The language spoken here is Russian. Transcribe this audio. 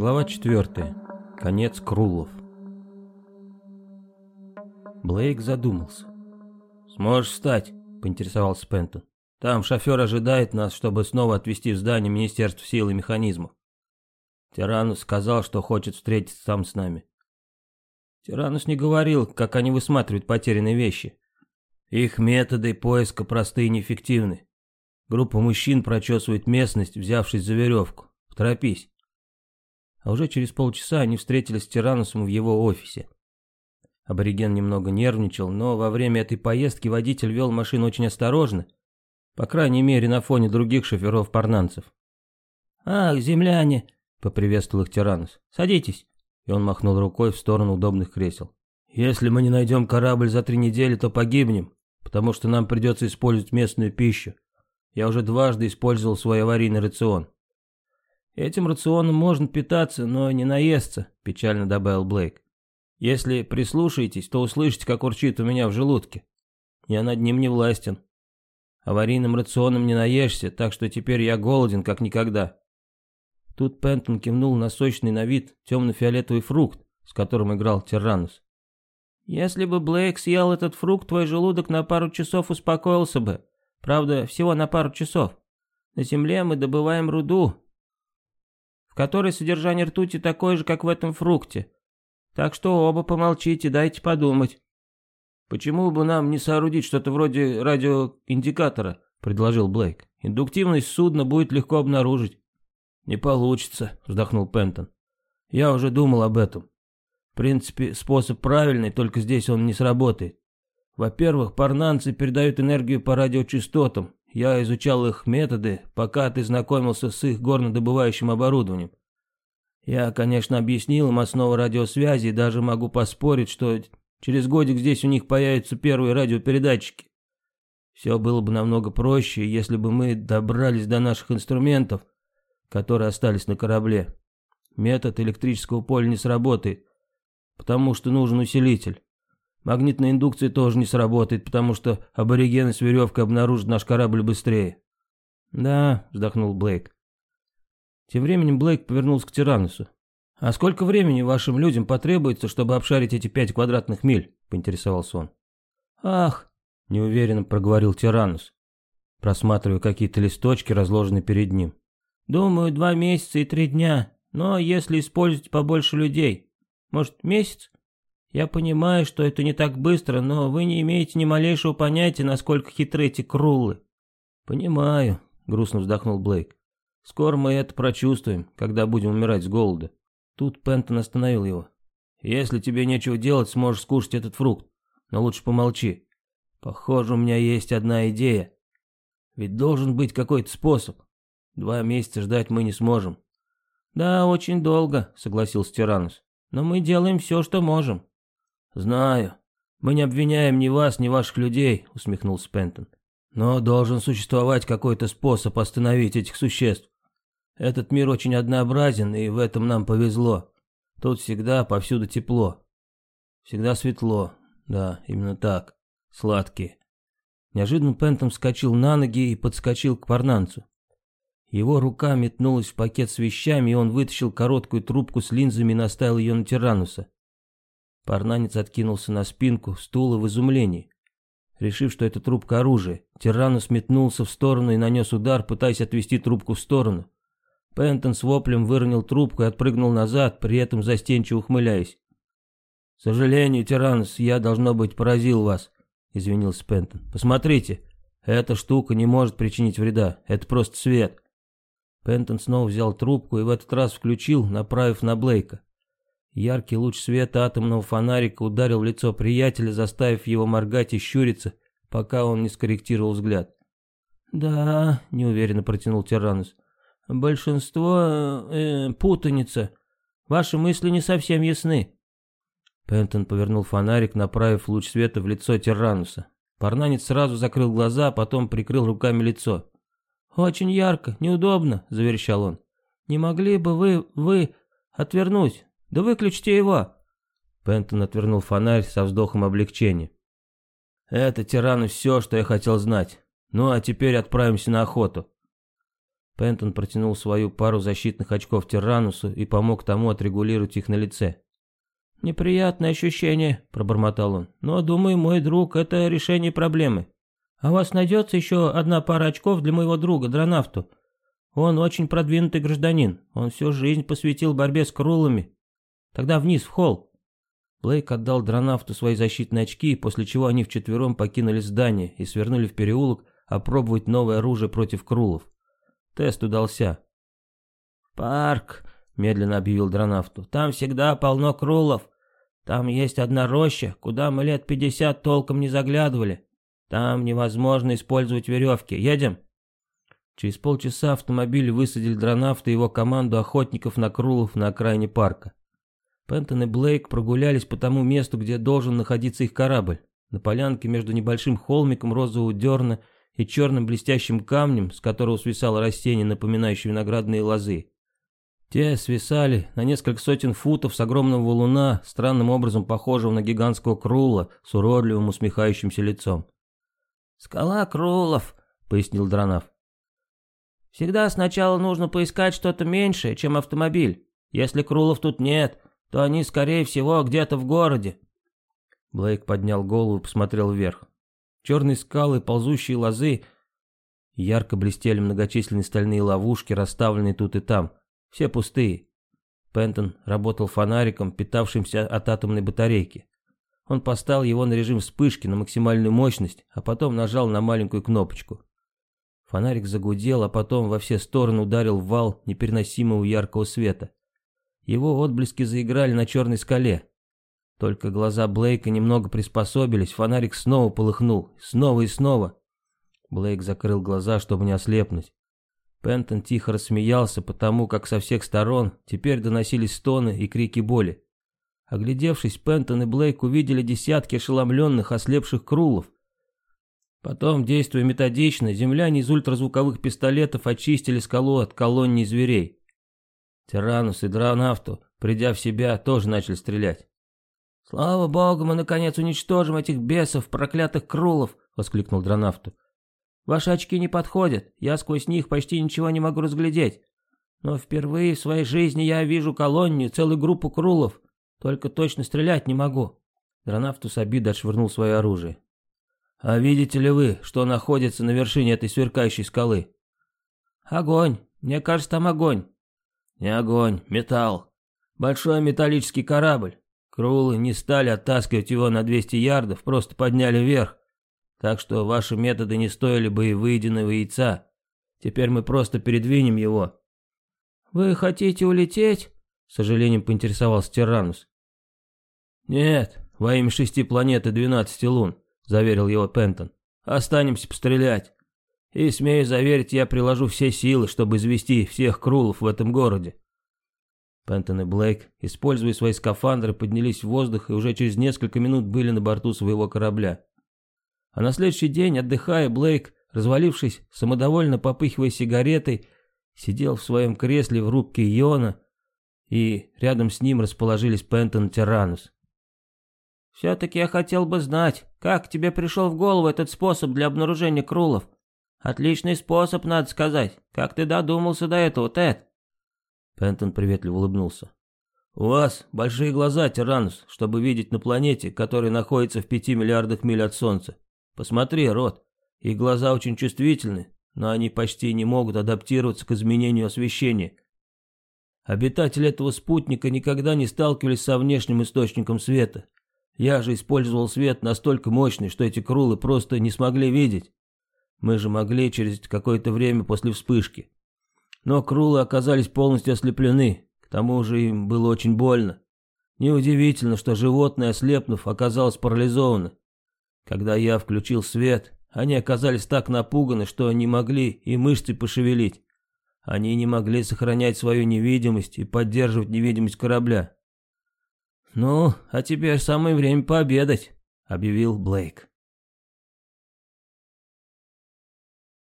Глава 4. Конец Крулов. Блейк задумался. «Сможешь встать?» — поинтересовался Пентон. «Там шофер ожидает нас, чтобы снова отвезти в здание Министерства сил и механизмов. Тиранус сказал, что хочет встретиться там с нами. Тиранус не говорил, как они высматривают потерянные вещи. Их методы поиска простые и неэффективны. Группа мужчин прочесывает местность, взявшись за веревку. Торопись а уже через полчаса они встретились с Тиранусом в его офисе. Абориген немного нервничал, но во время этой поездки водитель вел машину очень осторожно, по крайней мере на фоне других шоферов-парнанцев. «Ах, земляне!» — поприветствовал их Тиранус. «Садитесь!» И он махнул рукой в сторону удобных кресел. «Если мы не найдем корабль за три недели, то погибнем, потому что нам придется использовать местную пищу. Я уже дважды использовал свой аварийный рацион. «Этим рационом можно питаться, но не наесться», — печально добавил Блейк. «Если прислушаетесь, то услышите, как урчит у меня в желудке. Я над ним не властен. Аварийным рационом не наешься, так что теперь я голоден, как никогда». Тут Пентон кивнул на сочный на вид темно-фиолетовый фрукт, с которым играл Тиранус. «Если бы Блейк съел этот фрукт, твой желудок на пару часов успокоился бы. Правда, всего на пару часов. На Земле мы добываем руду, которой содержание ртути такое же, как в этом фрукте. Так что оба помолчите, дайте подумать. «Почему бы нам не соорудить что-то вроде радиоиндикатора?» — предложил Блейк. «Индуктивность судна будет легко обнаружить». «Не получится», — вздохнул Пентон. «Я уже думал об этом. В принципе, способ правильный, только здесь он не сработает. Во-первых, парнанцы передают энергию по радиочастотам, я изучал их методы, пока ты знакомился с их горнодобывающим оборудованием. Я, конечно, объяснил им основы радиосвязи и даже могу поспорить, что через годик здесь у них появятся первые радиопередатчики. Все было бы намного проще, если бы мы добрались до наших инструментов, которые остались на корабле. Метод электрического поля не сработает, потому что нужен усилитель. Магнитная индукция тоже не сработает, потому что аборигены с веревкой обнаружат наш корабль быстрее. Да, вздохнул Блейк. Тем временем Блейк повернулся к Тиранусу. «А сколько времени вашим людям потребуется, чтобы обшарить эти пять квадратных миль?» — поинтересовался он. «Ах!» — неуверенно проговорил Тиранус, просматривая какие-то листочки, разложенные перед ним. «Думаю, два месяца и три дня, но если использовать побольше людей, может, месяц?» Я понимаю, что это не так быстро, но вы не имеете ни малейшего понятия, насколько хитры эти крулы. Понимаю, грустно вздохнул Блейк. Скоро мы это прочувствуем, когда будем умирать с голода. Тут Пентон остановил его. Если тебе нечего делать, сможешь скушать этот фрукт. Но лучше помолчи. Похоже, у меня есть одна идея. Ведь должен быть какой-то способ. Два месяца ждать мы не сможем. Да, очень долго, согласился Тиранус. Но мы делаем все, что можем. «Знаю. Мы не обвиняем ни вас, ни ваших людей», — усмехнулся Пентон. «Но должен существовать какой-то способ остановить этих существ. Этот мир очень однообразен, и в этом нам повезло. Тут всегда повсюду тепло. Всегда светло. Да, именно так. Сладкие». Неожиданно Пентон вскочил на ноги и подскочил к парнанцу. Его рука метнулась в пакет с вещами, и он вытащил короткую трубку с линзами и наставил ее на Тирануса. Парнанец откинулся на спинку стула в изумлении. Решив, что это трубка оружия, Тиранус метнулся в сторону и нанес удар, пытаясь отвести трубку в сторону. Пентон с воплем выронил трубку и отпрыгнул назад, при этом застенчиво ухмыляясь. «К сожалению, Тиранус, я, должно быть, поразил вас», — извинился Пентон. «Посмотрите, эта штука не может причинить вреда, это просто свет». Пентон снова взял трубку и в этот раз включил, направив на Блейка. Яркий луч света атомного фонарика ударил в лицо приятеля, заставив его моргать и щуриться, пока он не скорректировал взгляд. «Да», — неуверенно протянул Тиранус, — «большинство... Э, путаница. Ваши мысли не совсем ясны». Пентон повернул фонарик, направив луч света в лицо Тирануса. Парнанец сразу закрыл глаза, а потом прикрыл руками лицо. «Очень ярко, неудобно», — заверещал он. «Не могли бы вы... вы... отвернуть? Да выключите его!» Пентон отвернул фонарь со вздохом облегчения. «Это тирану все, что я хотел знать. Ну а теперь отправимся на охоту». Пентон протянул свою пару защитных очков Тиранусу и помог тому отрегулировать их на лице. «Неприятное ощущение», — пробормотал он. «Но, думаю, мой друг, это решение проблемы. А у вас найдется еще одна пара очков для моего друга, Дронавту. Он очень продвинутый гражданин. Он всю жизнь посвятил борьбе с крулами. Тогда вниз, в холл». Блейк отдал Дронавту свои защитные очки, после чего они вчетвером покинули здание и свернули в переулок опробовать новое оружие против крулов. Тест удался. «Парк», — медленно объявил Дронавту, — «там всегда полно крулов. Там есть одна роща, куда мы лет пятьдесят толком не заглядывали. Там невозможно использовать веревки. Едем?» Через полчаса автомобиль высадили Дронавта и его команду охотников на крулов на окраине парка. Пентон и Блейк прогулялись по тому месту, где должен находиться их корабль. На полянке между небольшим холмиком розового дерна и черным блестящим камнем, с которого свисало растение, напоминающее виноградные лозы. Те свисали на несколько сотен футов с огромного валуна, странным образом похожего на гигантского крула с уродливым усмехающимся лицом. «Скала крулов», — пояснил Дронав. «Всегда сначала нужно поискать что-то меньшее, чем автомобиль. Если крулов тут нет, то они, скорее всего, где-то в городе». Блейк поднял голову и посмотрел вверх. Черные скалы, ползущие лозы, ярко блестели многочисленные стальные ловушки, расставленные тут и там — все пустые. Пентон работал фонариком, питавшимся от атомной батарейки. Он поставил его на режим вспышки на максимальную мощность, а потом нажал на маленькую кнопочку. Фонарик загудел, а потом во все стороны ударил вал непереносимого яркого света. Его отблески заиграли на черной скале. Только глаза Блейка немного приспособились, фонарик снова полыхнул, снова и снова. Блейк закрыл глаза, чтобы не ослепнуть. Пентон тихо рассмеялся, потому как со всех сторон теперь доносились стоны и крики боли. Оглядевшись, Пентон и Блейк увидели десятки ошеломленных, ослепших крулов. Потом, действуя методично, земляне из ультразвуковых пистолетов очистили скалу от колонний зверей. Тиранус и Дронавту, придя в себя, тоже начали стрелять. «Слава богу, мы наконец уничтожим этих бесов, проклятых крулов!» — воскликнул Дронавту. Ваши очки не подходят, я сквозь них почти ничего не могу разглядеть. Но впервые в своей жизни я вижу колонию, целую группу крулов. Только точно стрелять не могу». Дронавту с обидой отшвырнул свое оружие. «А видите ли вы, что находится на вершине этой сверкающей скалы?» «Огонь. Мне кажется, там огонь». «Не огонь, металл. Большой металлический корабль. Крулы не стали оттаскивать его на 200 ярдов, просто подняли вверх. Так что ваши методы не стоили бы и выеденного яйца. Теперь мы просто передвинем его». «Вы хотите улететь?» — с сожалением поинтересовался Тиранус. «Нет, во имя шести планет и двенадцати лун», — заверил его Пентон. «Останемся пострелять. И, смею заверить, я приложу все силы, чтобы извести всех крулов в этом городе». Пентон и Блейк, используя свои скафандры, поднялись в воздух и уже через несколько минут были на борту своего корабля. А на следующий день, отдыхая, Блейк, развалившись, самодовольно попыхивая сигаретой, сидел в своем кресле в рубке Йона, и рядом с ним расположились Пентон и Тиранус. «Все-таки я хотел бы знать, как тебе пришел в голову этот способ для обнаружения крулов? Отличный способ, надо сказать. Как ты додумался до этого, Тед?» Пентон приветливо улыбнулся. «У вас большие глаза, Тиранус, чтобы видеть на планете, которая находится в пяти миллиардах миль от Солнца. Посмотри, Рот, их глаза очень чувствительны, но они почти не могут адаптироваться к изменению освещения. Обитатели этого спутника никогда не сталкивались со внешним источником света. Я же использовал свет настолько мощный, что эти крулы просто не смогли видеть. Мы же могли через какое-то время после вспышки. Но крулы оказались полностью ослеплены, к тому же им было очень больно. Неудивительно, что животное, ослепнув, оказалось парализовано. Когда я включил свет, они оказались так напуганы, что не могли и мышцы пошевелить. Они не могли сохранять свою невидимость и поддерживать невидимость корабля. «Ну, а теперь самое время пообедать», — объявил Блейк.